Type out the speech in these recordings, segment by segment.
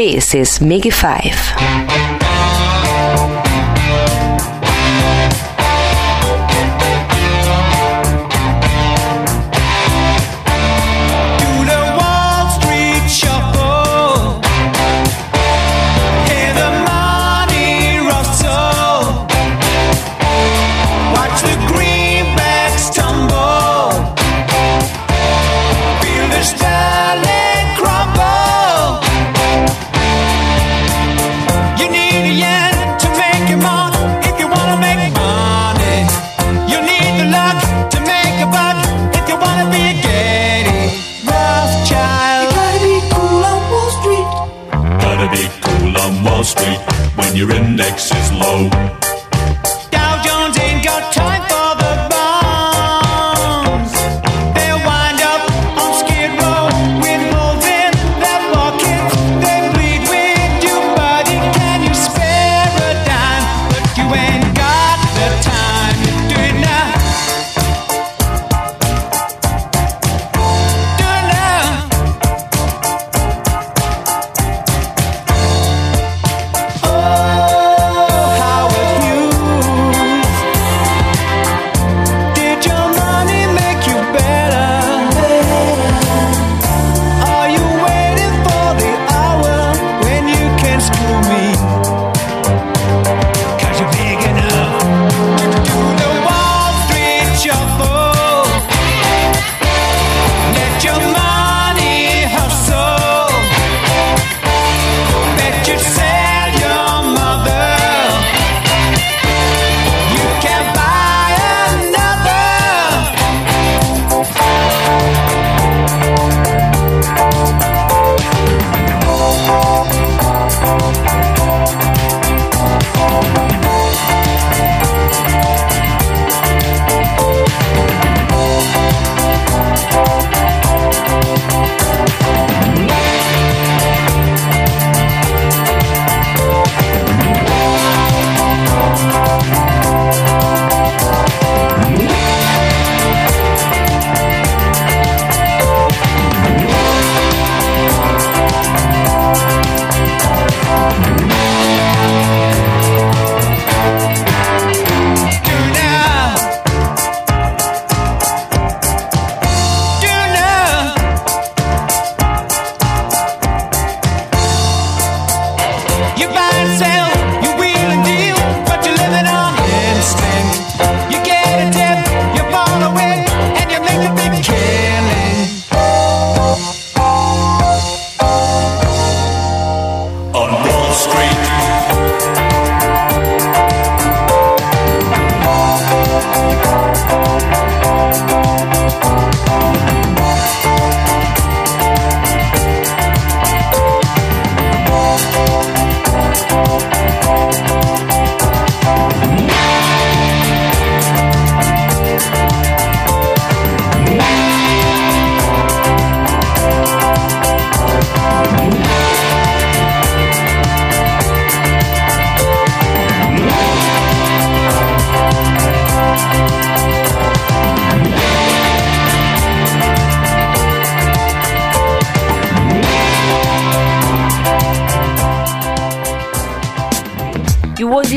This is MIGY 5.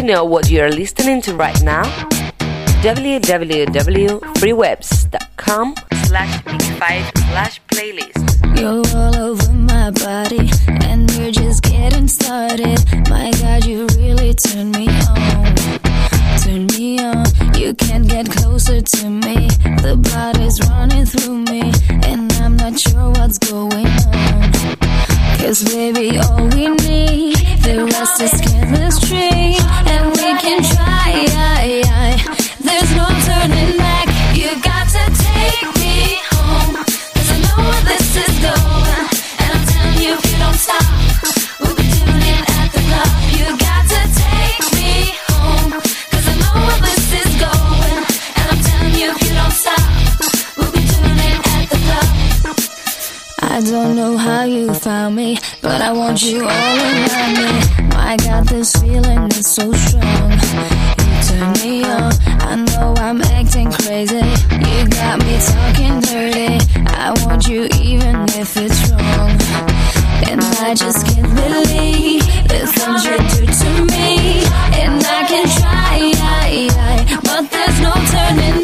know what you are listening to right now? www.freewebs.com slash big five slash playlist. You're all over my body, and we're just getting started. My God, you really turn me on. Turn me on, you can't get closer to me. The blood is running through me, and I'm not sure what's going on. Cause, baby, all we need the rest is chemistry, and we can try. don't know how you found me, but I want you all around me. I got this feeling that's so strong. You turn me on. I know I'm acting crazy. You got me talking dirty. I want you even if it's wrong. And I just can't believe the things you do to me. And I can try, but there's no turning.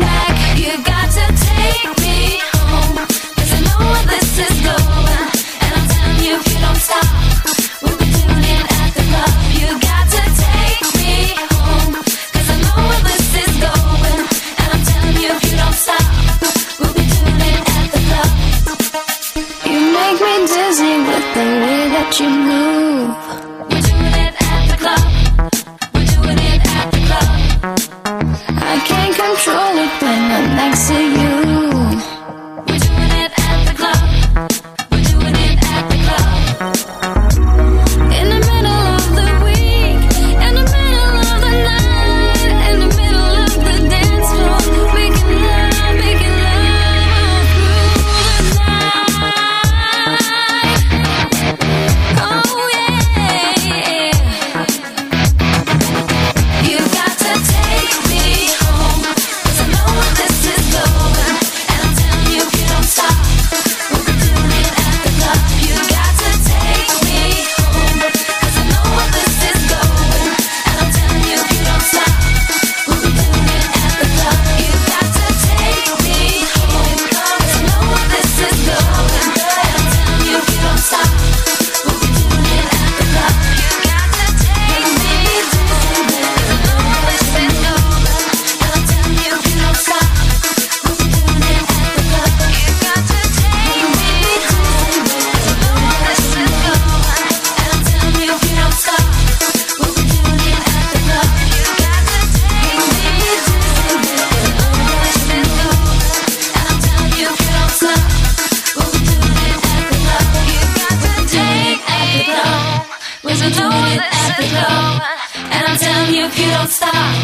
tell you if you don't stop.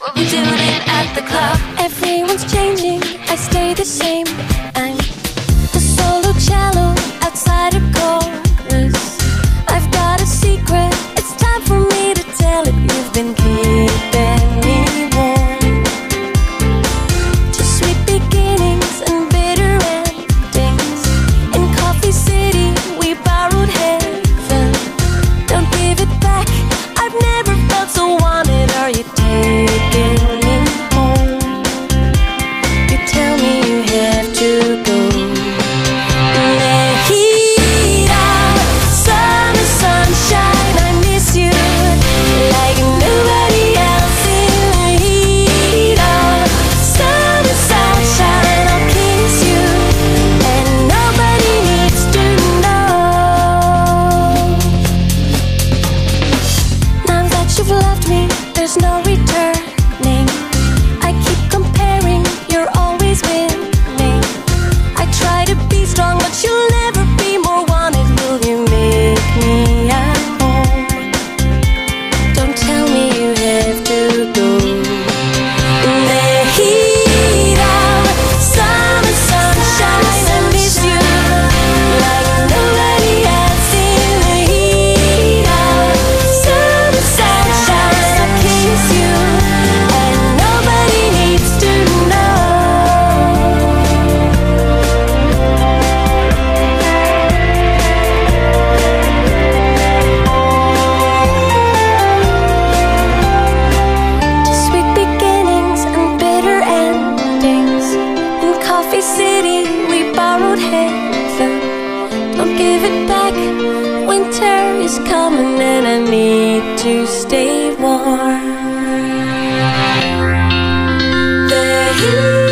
We'll be doing it at the club. Everyone's changing, I stay the same. I'm the solo cello outside of chorus. I've got a secret, it's time for me to tell it. You've been keeping. give it back. Winter is coming and I need to stay warm. The heat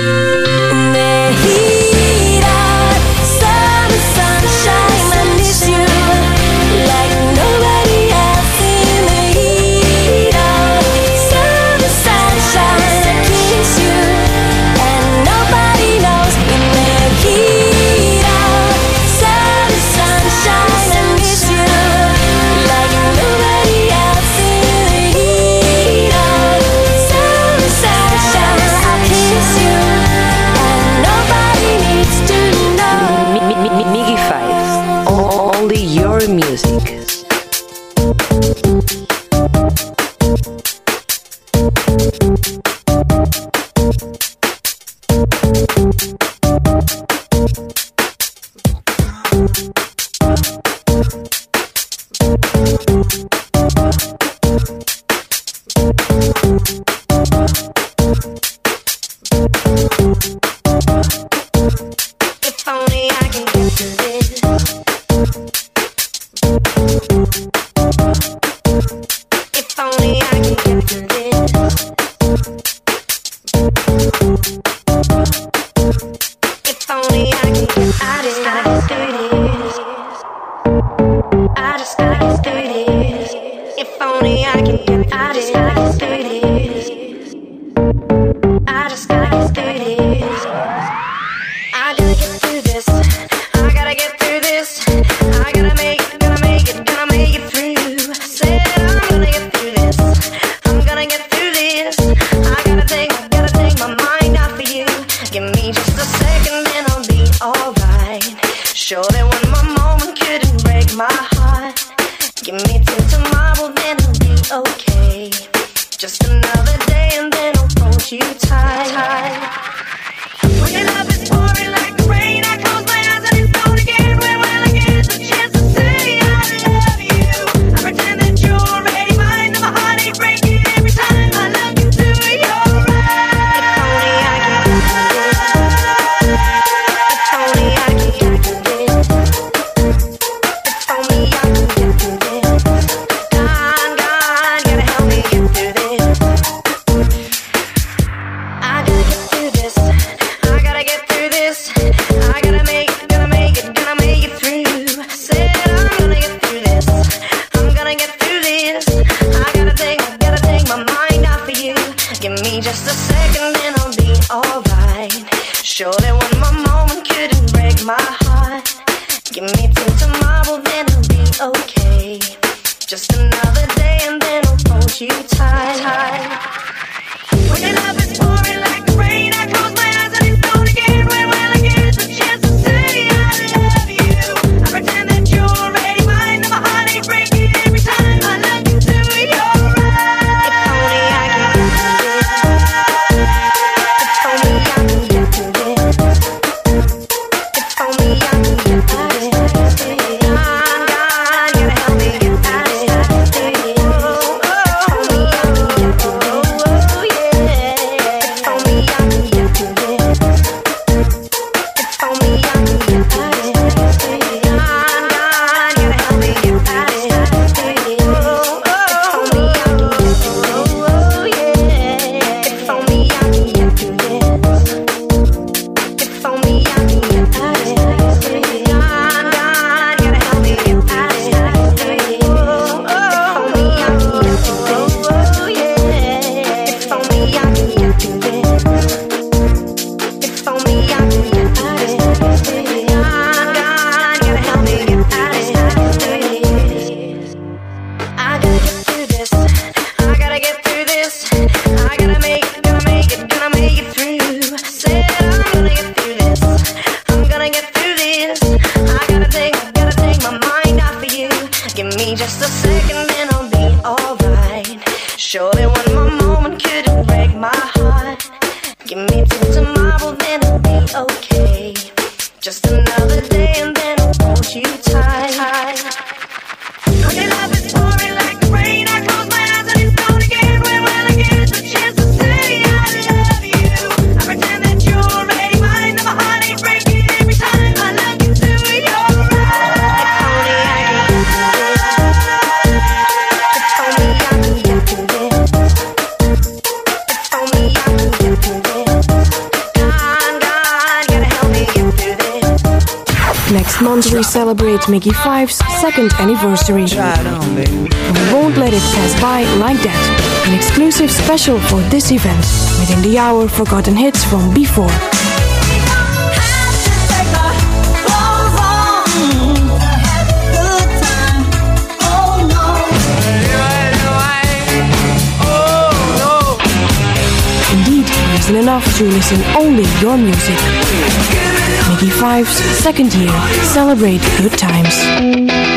special for this event within the hour forgotten hits from before. Indeed, reason enough to listen only your music. MIGY Five's second year, celebrate good times.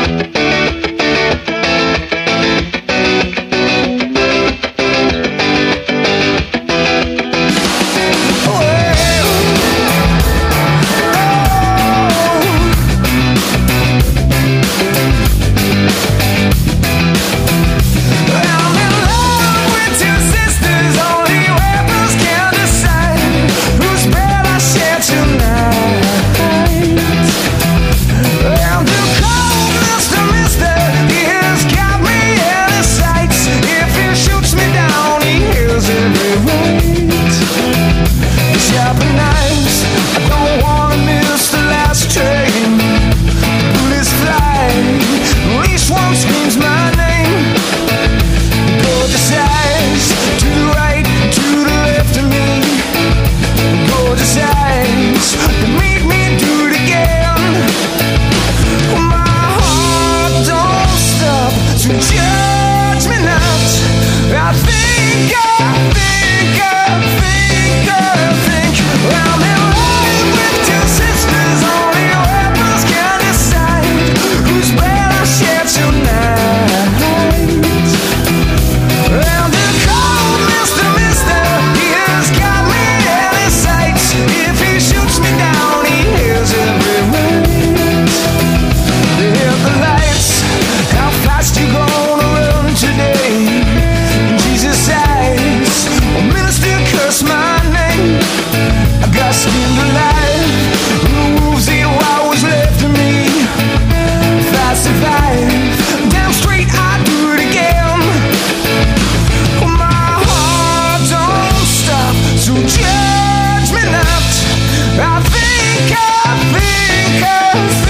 else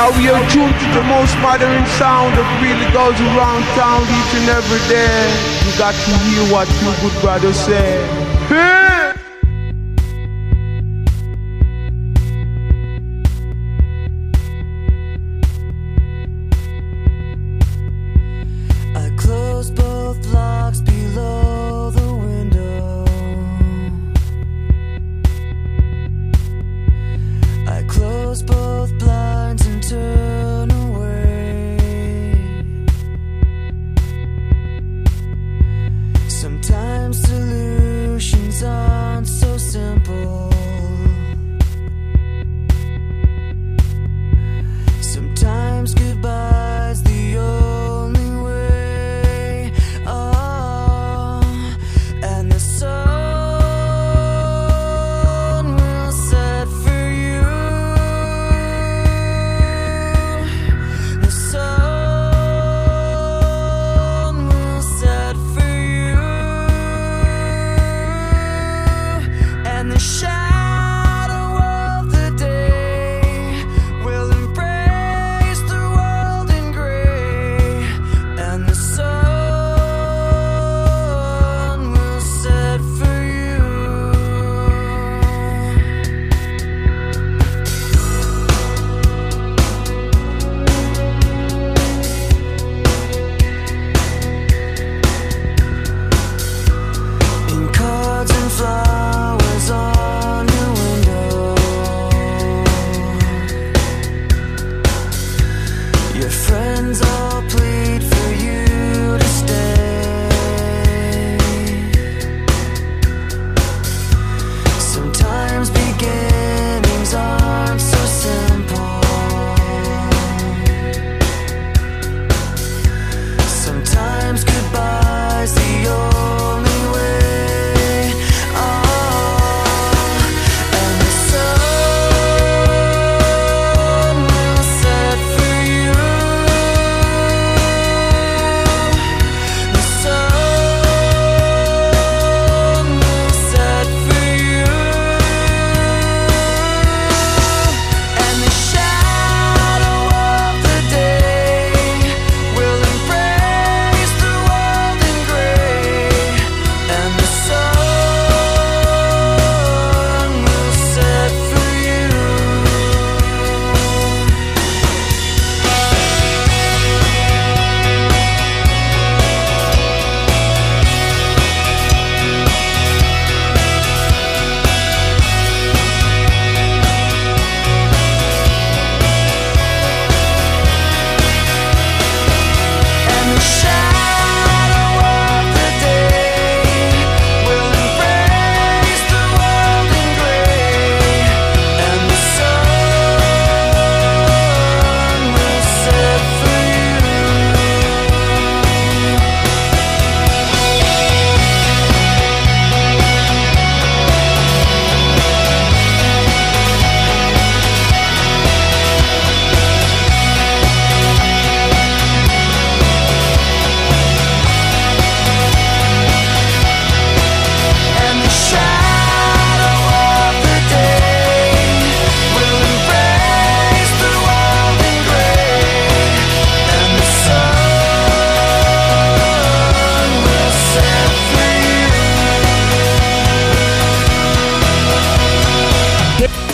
Now we are tuned to the most modern sound that really goes around town each and every day. You got to hear what your good brother said. Hey!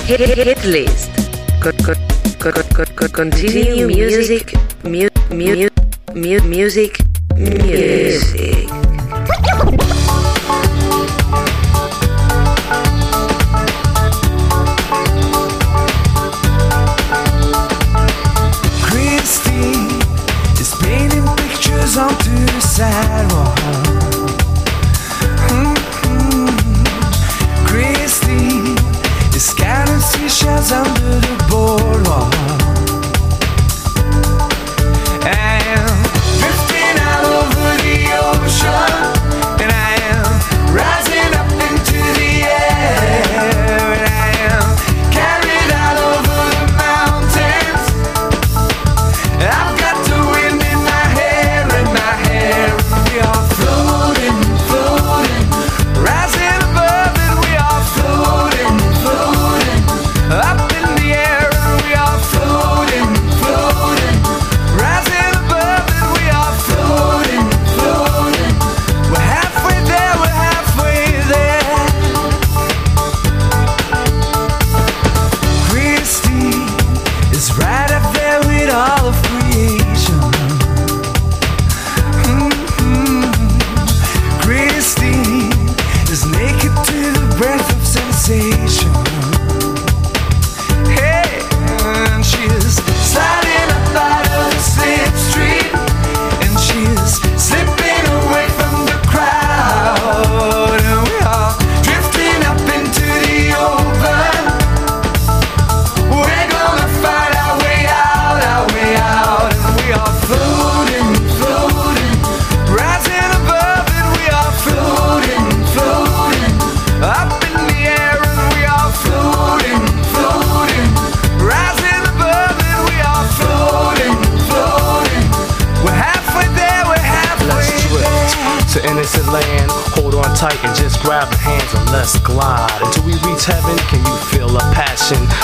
Hit, hit, hit list. Continue music, mu mu music, music. Christine is painting pictures onto the sidewalk.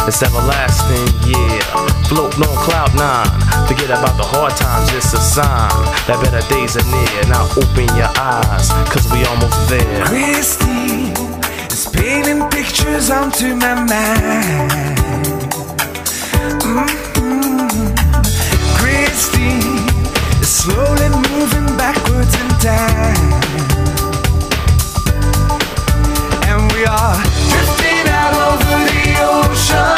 It's everlasting, yeah. Floating on cloud nine. Forget about the hard times, it's a sign that better days are near. Now open your eyes, cause we almost there. Christy is painting pictures onto my mind. Mm-hmm. Christy is slowly moving backwards in time. And we are drifting out over the ocean.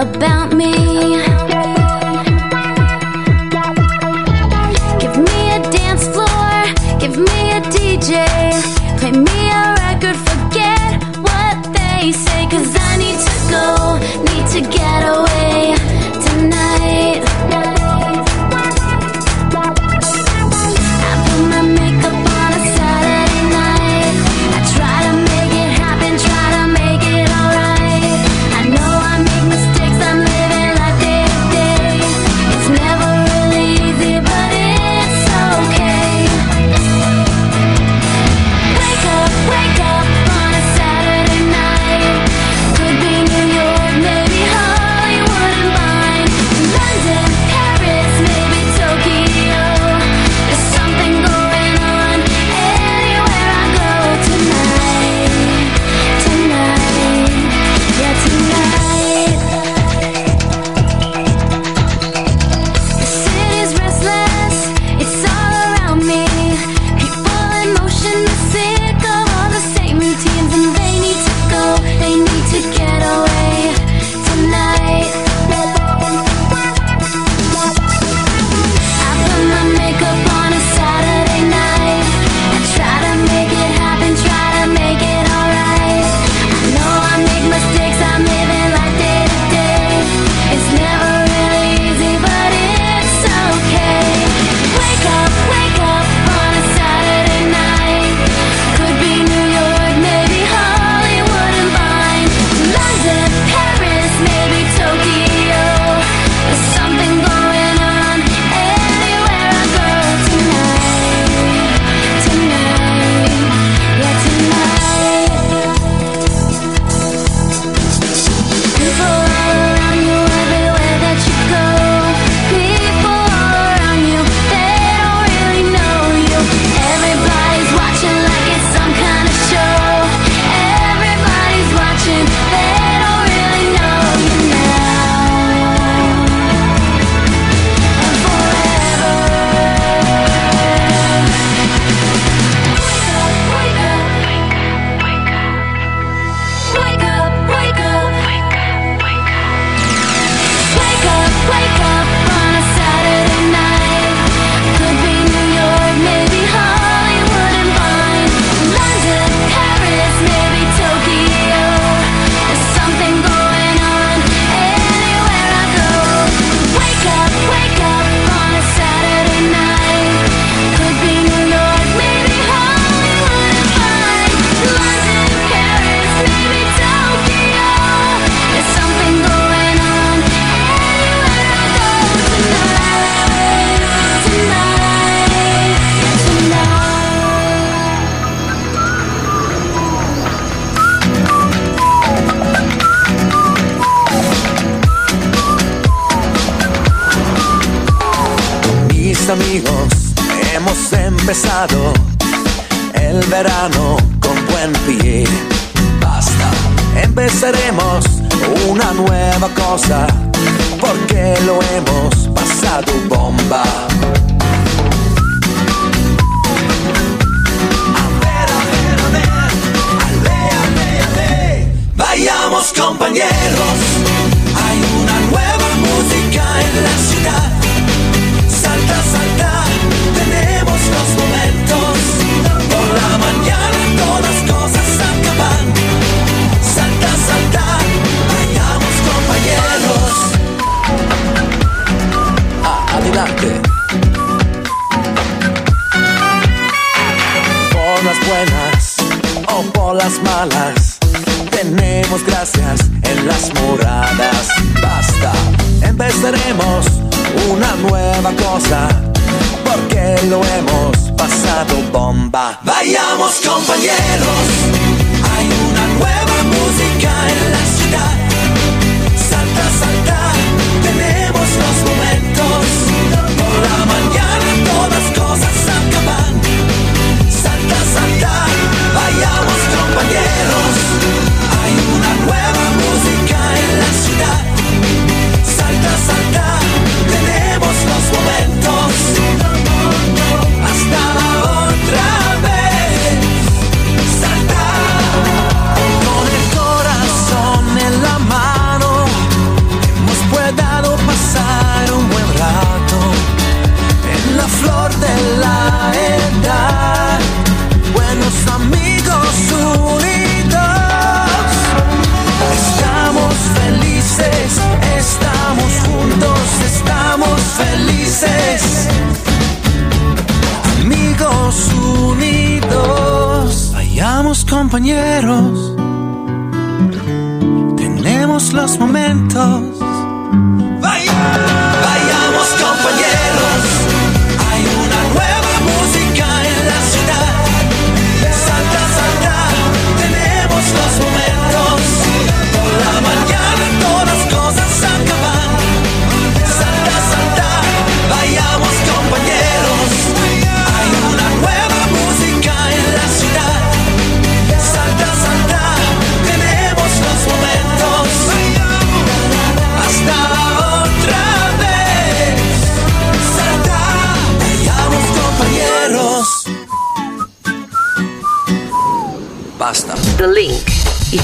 About me.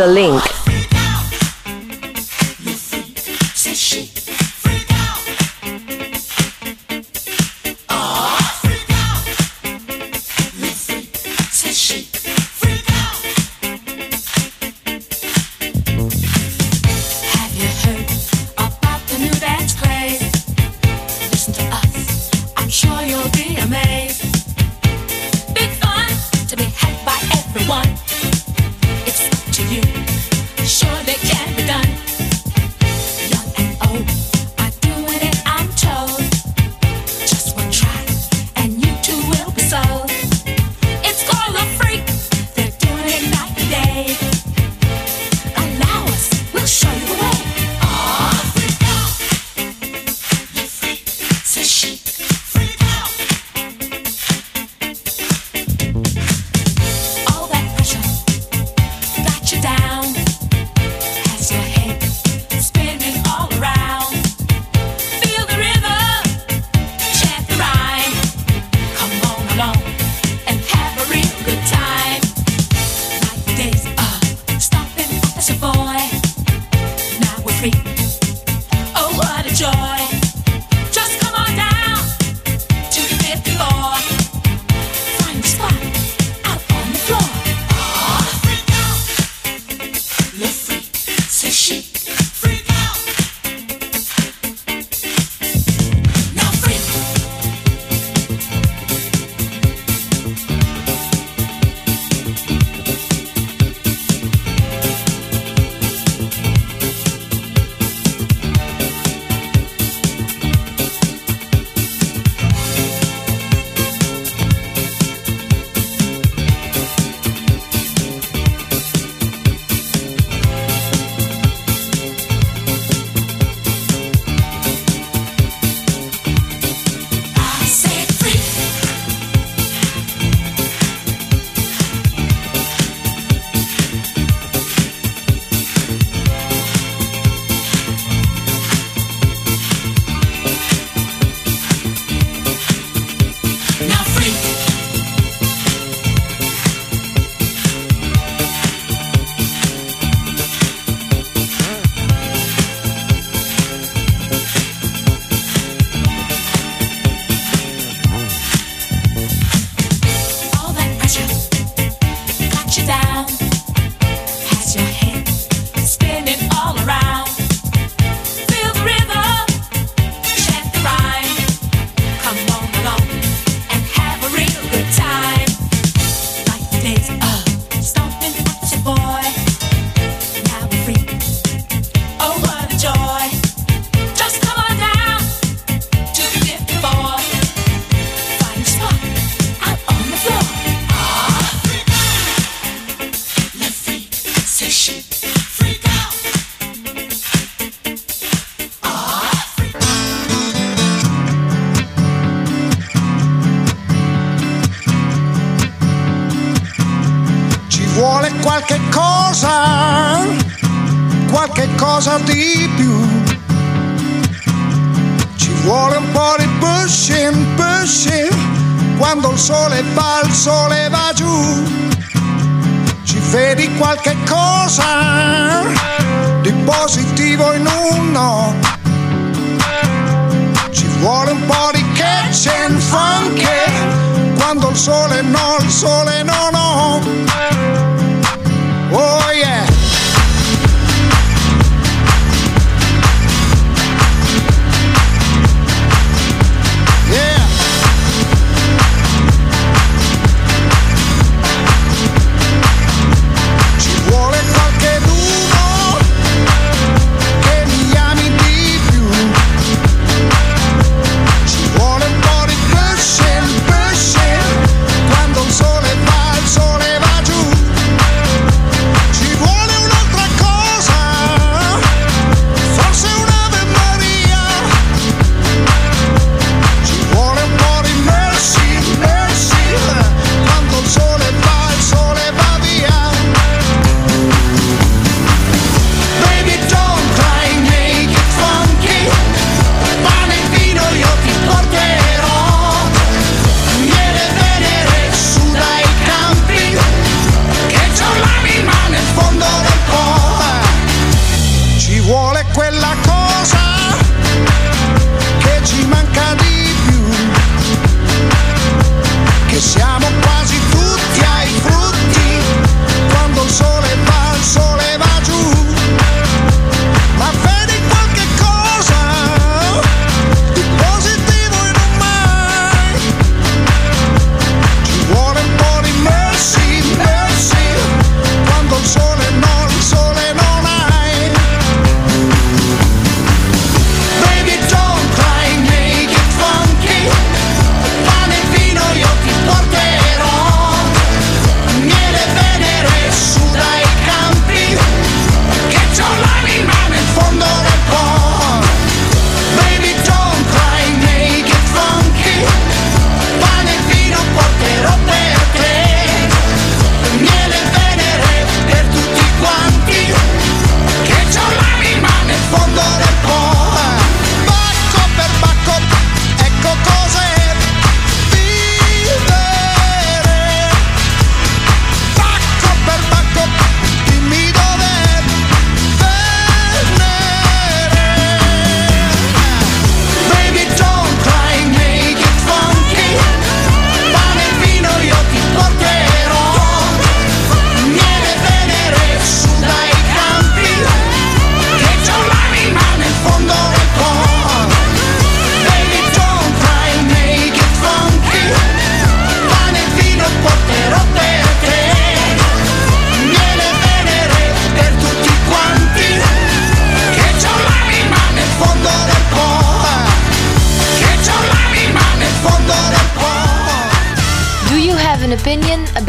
the link.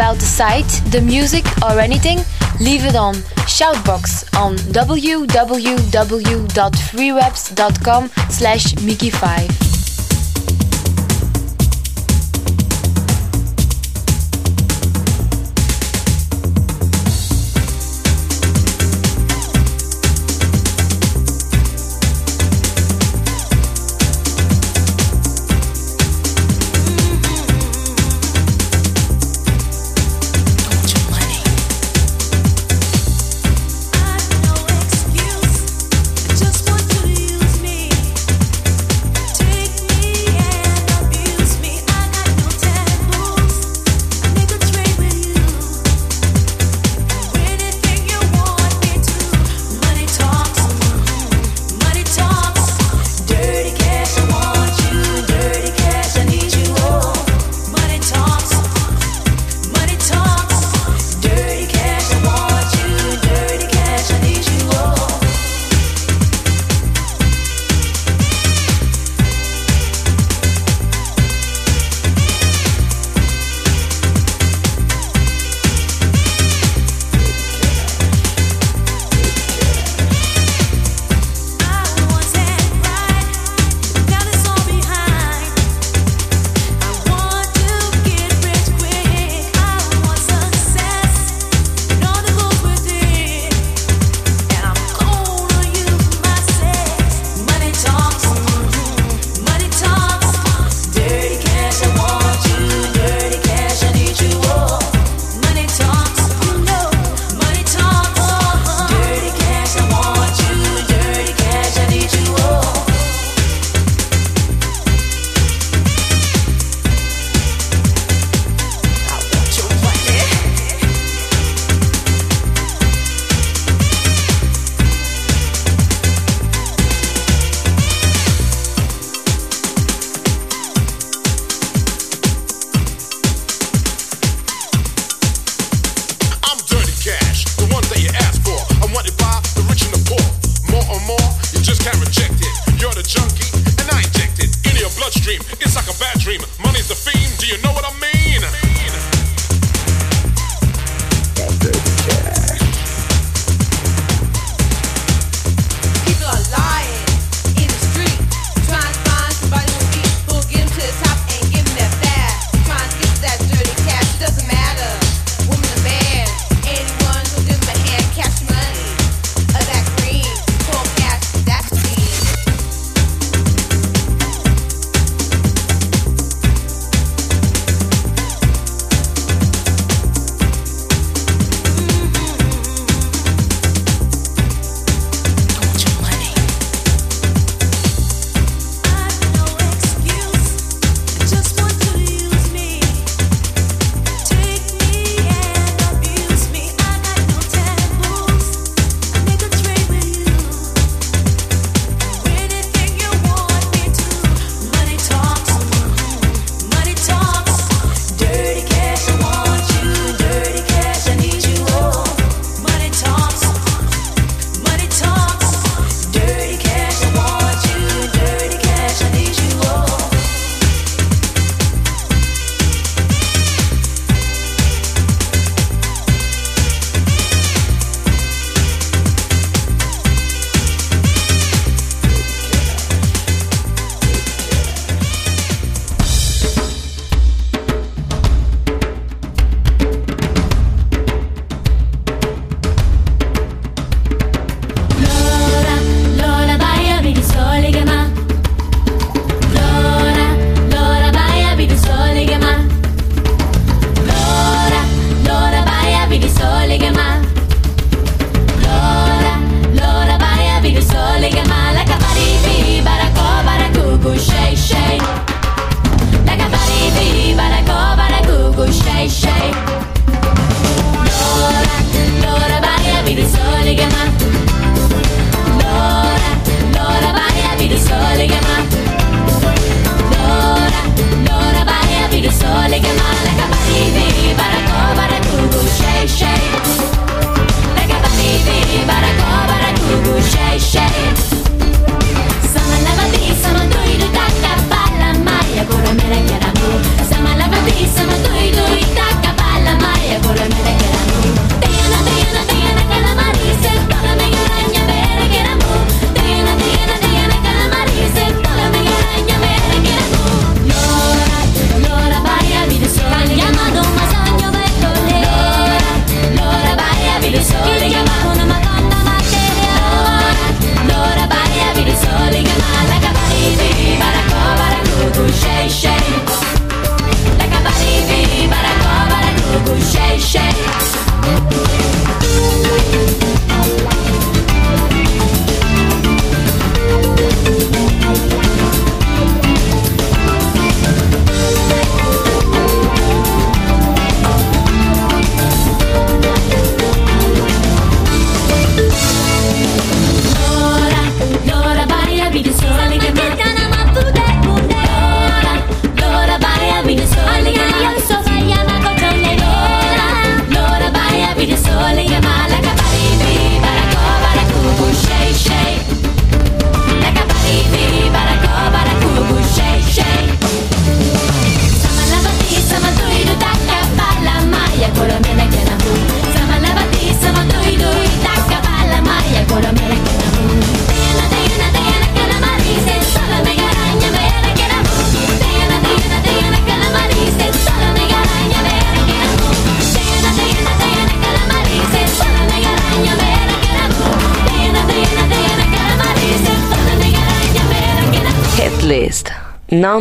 about the site, the music, or anything, leave it on Shoutbox on www.freewebs.com slash MIGY5.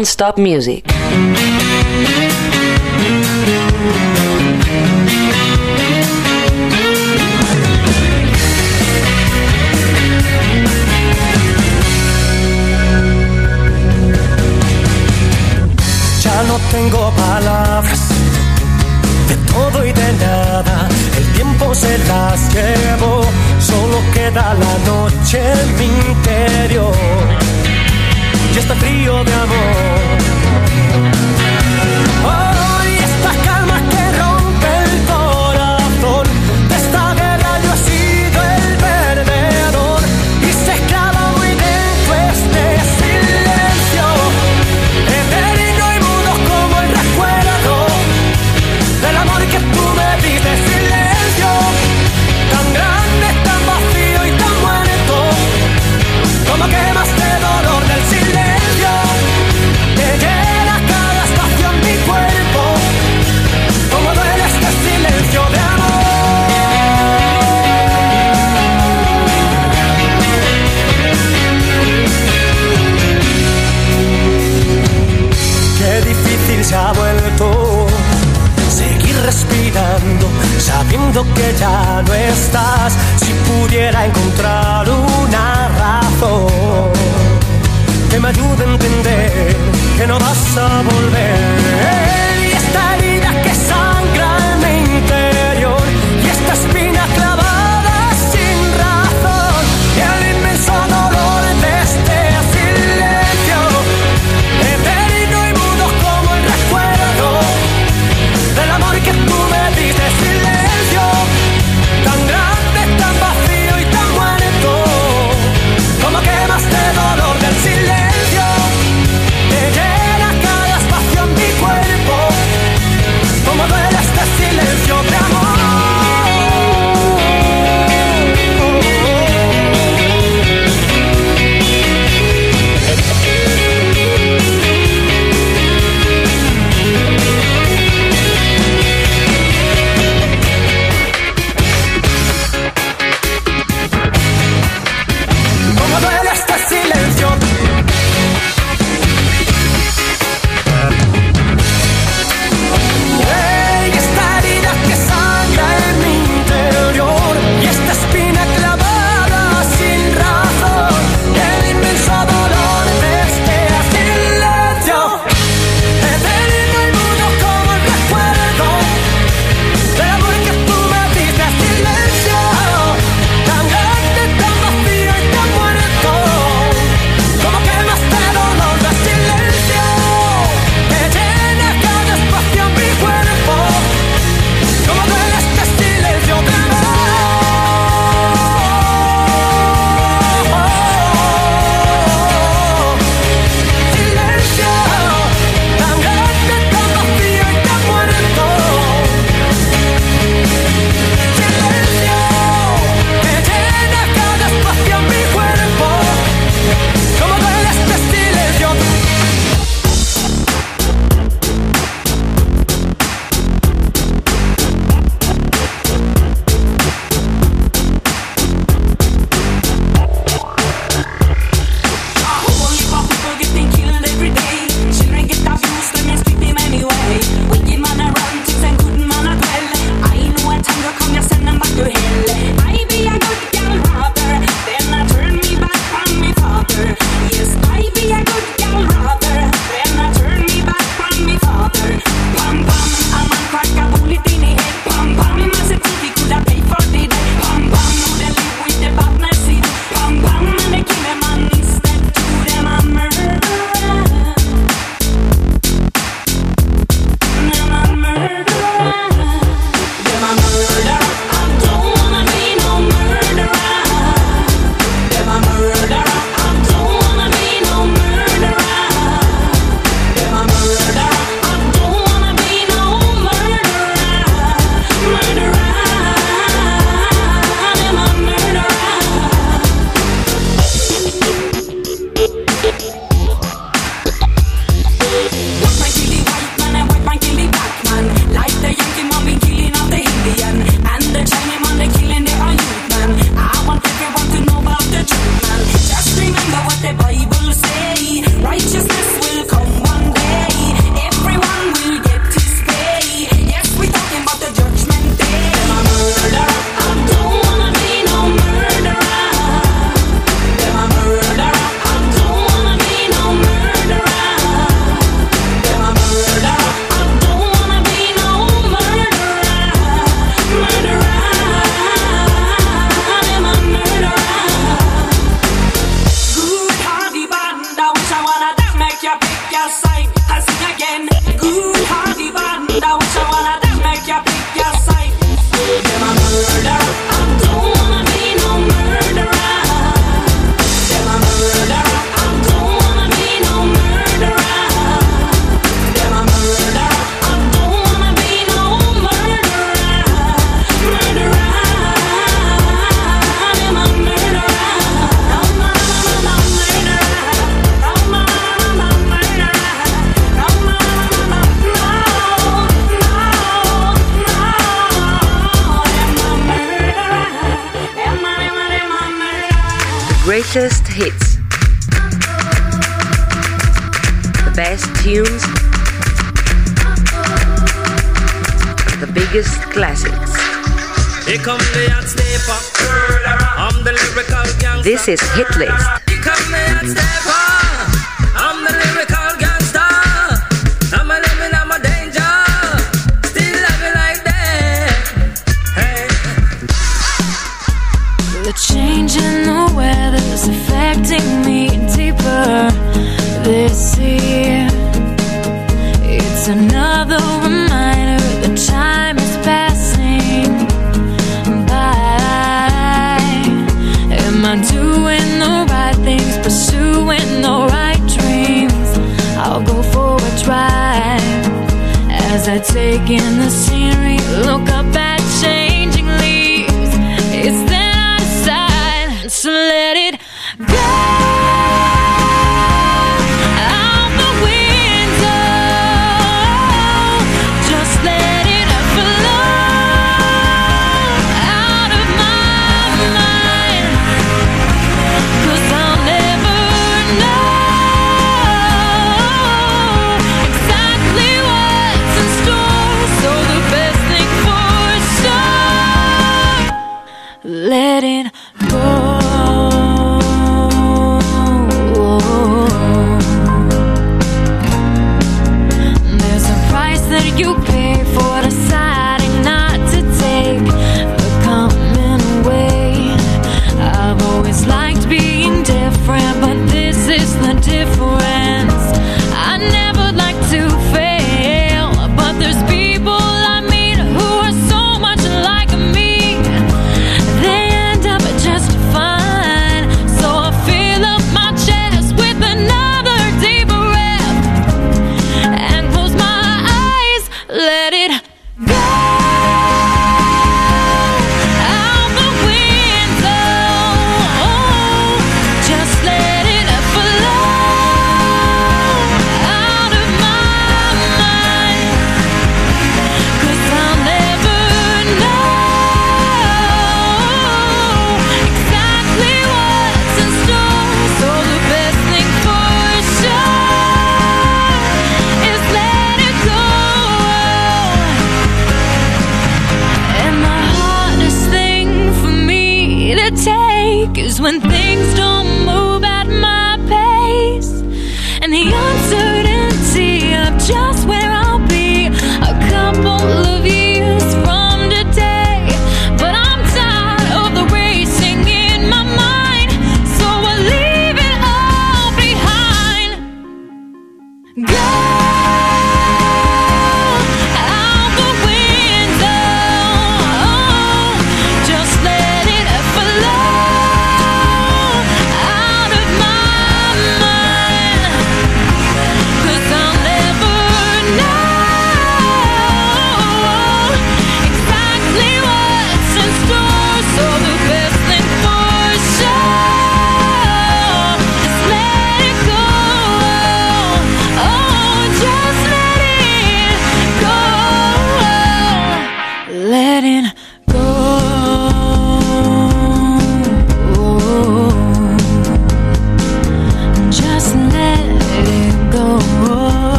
Non-stop music.